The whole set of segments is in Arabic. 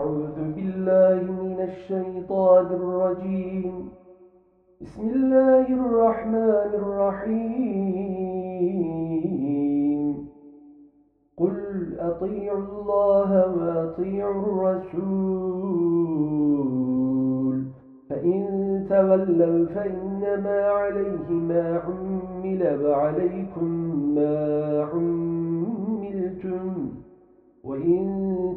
أعوذ بالله من الشيطان الرجيم. بسم الله الرحمن الرحيم. قل أطيعوا الله وأطيعوا الرسول. فإن تولوا فإنما عليه ما حمل وعليكم ما حملتم. وإن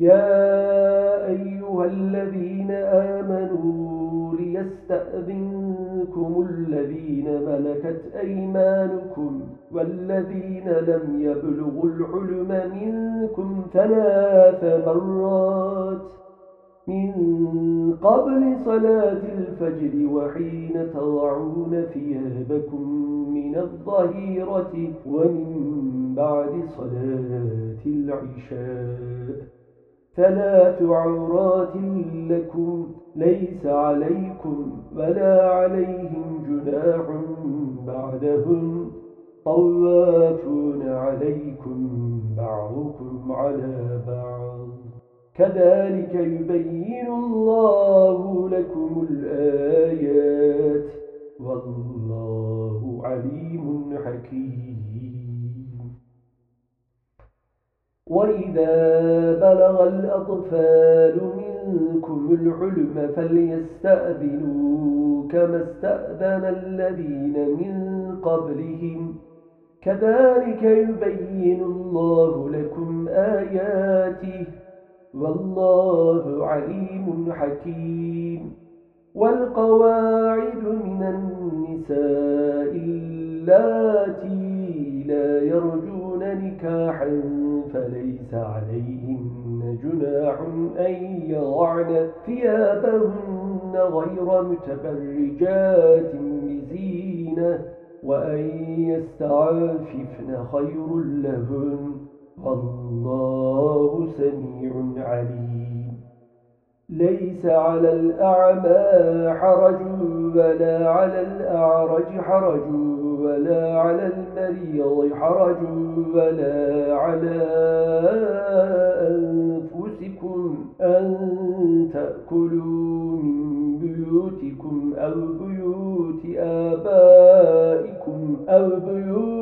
يا أيها الذين آمنوا ليستأذنكم الذين ملكت أيمانكم والذين لم يبلغوا الحلم منكم ثلاث مرات من قبل صلاة الفجر وحين تضعون ثيابكم من الظهيرة ومن بعد صلاة العشاء. ثلاث عورات لكم ليس عليكم ولا عليهم جناح بعدهم. طوافون عليكم بعضكم على بعض. كذلك يبين الله لكم الآيات. والله عليم حكيم. وإذا بلغ الأطفال منكم الحلم فليستأذنوا كما استأذن الذين من قبلهم كذلك يبين الله لكم آياته والله عليم حكيم. والقواعد من النساء اللاتي لا يرجون نكاحا فليس عليهن جناح أن يضعن ثيابهن غير متبرجات بزينة وأن يستعففن خير لهن والله سميع عليم. ليس على الأعمى حرج ولا على الأعرج حرج. ولا على المريض حرج ولا على أنفسكم أن تأكلوا من بيوتكم أو بيوت آبائكم أو بيوت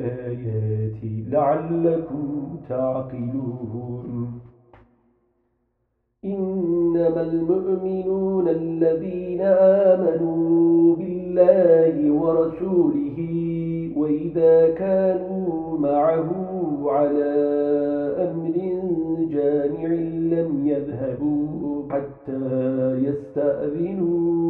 الآيات لعلكم تعقلون. إنما المؤمنون الذين آمنوا بالله ورسوله وإذا كانوا معه على أمر جامع لم يذهبوا حتى يستأذنوه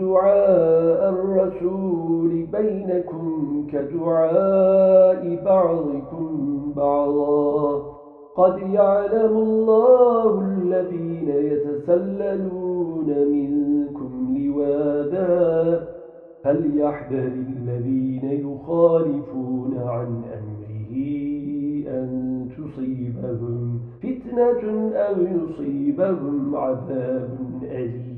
دعاء الرسول بينكم كدعاء بعضكم بعضا. قد يعلم الله الذين يتسللون منكم لوادا فليحذر الذين يخالفون عن أمره أن تصيبهم فتنة أو يصيبهم عذاب أليم؟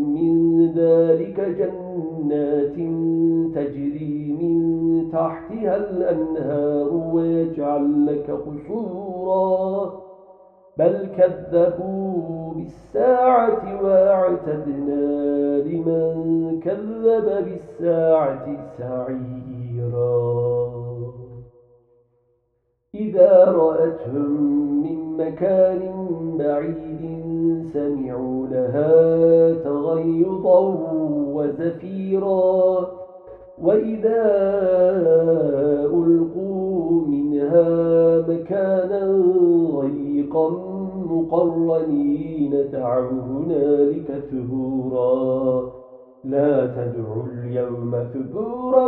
من ذلك جنات تجري من تحتها الأنهار ويجعل لك قصورا. بل كذبوا بالساعة وأعتدنا لمن كذب بالساعة سعيرا. إذا رأتهم من مكان بعيد سمعوا لها تغيظا وزفيرا. وإذا ألقوا منها مكانا ضيقا مقرنين دعوا هنالك ثبورا. لا تدعوا اليوم ثبورا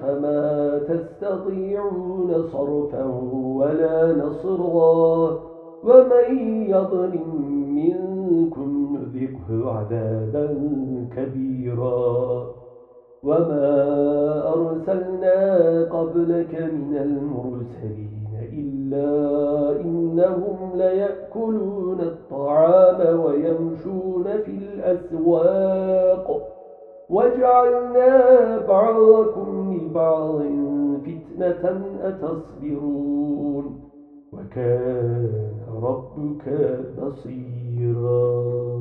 فما تستطيعون صرفا ولا نصرا ومن يظلم منكم نذقه عذابا كبيرا وما أرسلنا قبلك من المرسلين إلا إنهم ليأكلون الطعام ويمشون في الأسواق وجعلنا بعضكم لبعض فتنة أتصبرون وكان ربك بصيرا